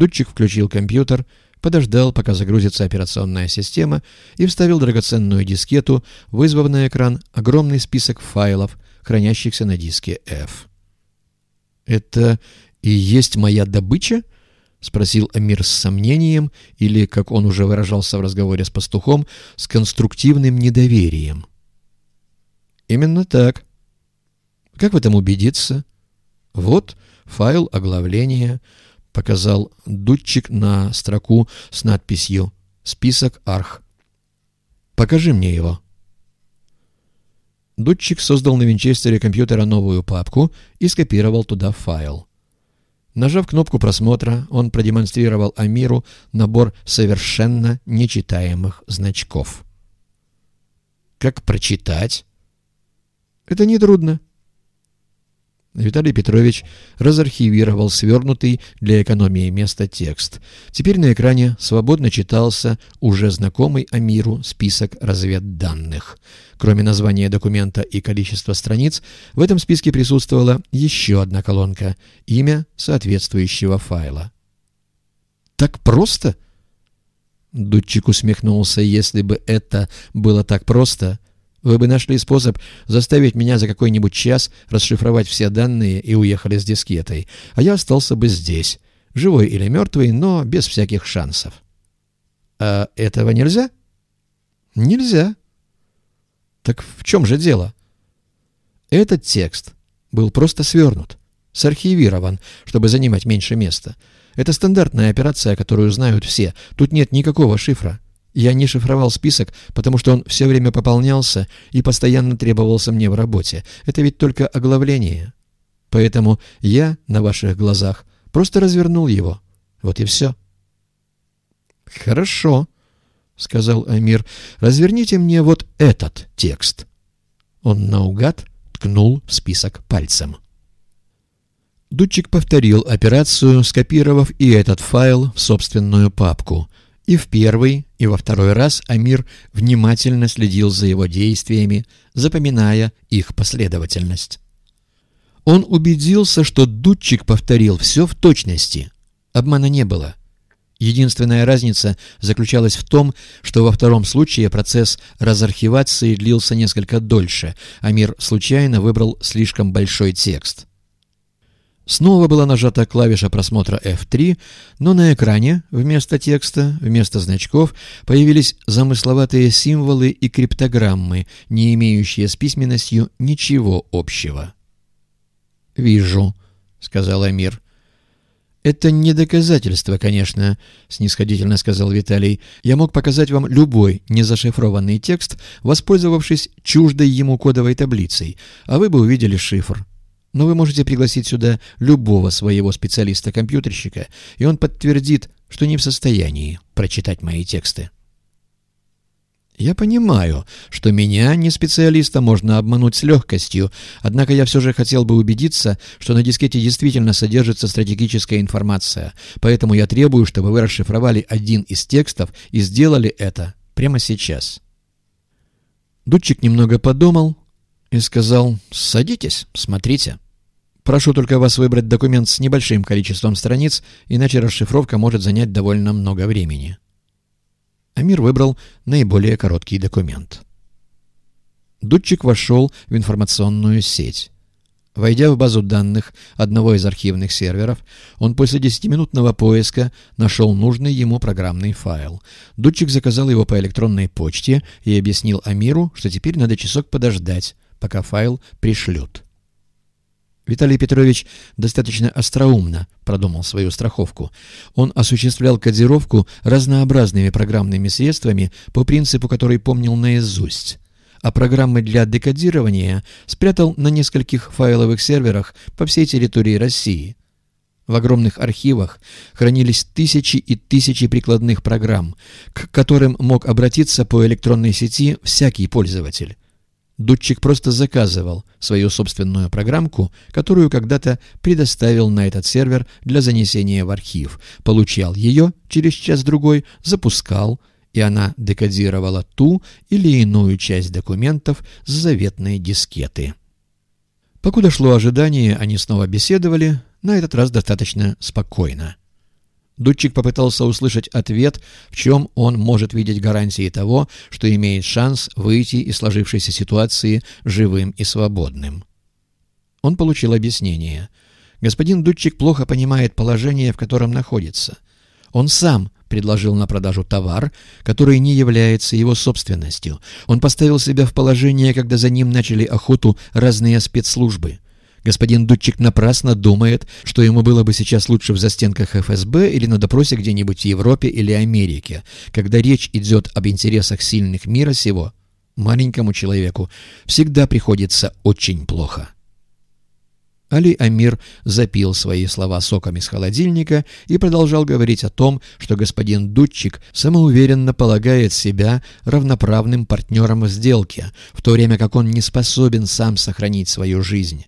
Дудчик включил компьютер, подождал, пока загрузится операционная система, и вставил драгоценную дискету, вызвав на экран огромный список файлов, хранящихся на диске F. «Это и есть моя добыча?» — спросил Амир с сомнением или, как он уже выражался в разговоре с пастухом, с конструктивным недоверием. «Именно так. Как в этом убедиться?» «Вот файл оглавления», — показал дудчик на строку с надписью «Список арх». «Покажи мне его». Дудчик создал на винчестере компьютера новую папку и скопировал туда файл. Нажав кнопку просмотра, он продемонстрировал Амиру набор совершенно нечитаемых значков. «Как прочитать?» «Это нетрудно». Виталий Петрович разархивировал свернутый для экономии места текст. Теперь на экране свободно читался уже знакомый Амиру список разведданных. Кроме названия документа и количества страниц, в этом списке присутствовала еще одна колонка — имя соответствующего файла. «Так просто?» Дудчик усмехнулся. «Если бы это было так просто...» Вы бы нашли способ заставить меня за какой-нибудь час расшифровать все данные и уехали с дискетой, а я остался бы здесь, живой или мертвый, но без всяких шансов. А этого нельзя? Нельзя. Так в чем же дело? Этот текст был просто свернут, сархивирован, чтобы занимать меньше места. Это стандартная операция, которую знают все. Тут нет никакого шифра. Я не шифровал список, потому что он все время пополнялся и постоянно требовался мне в работе. Это ведь только оглавление. Поэтому я на ваших глазах просто развернул его. Вот и все. «Хорошо», — сказал Амир. «Разверните мне вот этот текст». Он наугад ткнул в список пальцем. Дудчик повторил операцию, скопировав и этот файл в собственную папку — и в первый, и во второй раз Амир внимательно следил за его действиями, запоминая их последовательность. Он убедился, что дудчик повторил все в точности. Обмана не было. Единственная разница заключалась в том, что во втором случае процесс разархивации длился несколько дольше, Амир случайно выбрал слишком большой текст. Снова была нажата клавиша просмотра F3, но на экране вместо текста, вместо значков появились замысловатые символы и криптограммы, не имеющие с письменностью ничего общего. «Вижу», — сказал Амир. «Это не доказательство, конечно», — снисходительно сказал Виталий. «Я мог показать вам любой незашифрованный текст, воспользовавшись чуждой ему кодовой таблицей, а вы бы увидели шифр. Но вы можете пригласить сюда любого своего специалиста-компьютерщика, и он подтвердит, что не в состоянии прочитать мои тексты. Я понимаю, что меня, не специалиста, можно обмануть с легкостью, однако я все же хотел бы убедиться, что на дискете действительно содержится стратегическая информация, поэтому я требую, чтобы вы расшифровали один из текстов и сделали это прямо сейчас. Дудчик немного подумал, и сказал «Садитесь, смотрите». Прошу только вас выбрать документ с небольшим количеством страниц, иначе расшифровка может занять довольно много времени. Амир выбрал наиболее короткий документ. Дудчик вошел в информационную сеть. Войдя в базу данных одного из архивных серверов, он после десятиминутного поиска нашел нужный ему программный файл. Дудчик заказал его по электронной почте и объяснил Амиру, что теперь надо часок подождать, пока файл пришлют. Виталий Петрович достаточно остроумно продумал свою страховку. Он осуществлял кодировку разнообразными программными средствами по принципу, который помнил наизусть. А программы для декодирования спрятал на нескольких файловых серверах по всей территории России. В огромных архивах хранились тысячи и тысячи прикладных программ, к которым мог обратиться по электронной сети всякий пользователь. Дудчик просто заказывал свою собственную программку, которую когда-то предоставил на этот сервер для занесения в архив, получал ее через час-другой, запускал, и она декодировала ту или иную часть документов с заветной дискеты. Покуда шло ожидание, они снова беседовали, на этот раз достаточно спокойно. Дудчик попытался услышать ответ, в чем он может видеть гарантии того, что имеет шанс выйти из сложившейся ситуации живым и свободным. Он получил объяснение. Господин Дудчик плохо понимает положение, в котором находится. Он сам предложил на продажу товар, который не является его собственностью. Он поставил себя в положение, когда за ним начали охоту разные спецслужбы. Господин Дудчик напрасно думает, что ему было бы сейчас лучше в застенках ФСБ или на допросе где-нибудь в Европе или Америке. Когда речь идет об интересах сильных мира сего, маленькому человеку всегда приходится очень плохо. Али Амир запил свои слова соком из холодильника и продолжал говорить о том, что господин Дудчик самоуверенно полагает себя равноправным партнером в сделке, в то время как он не способен сам сохранить свою жизнь.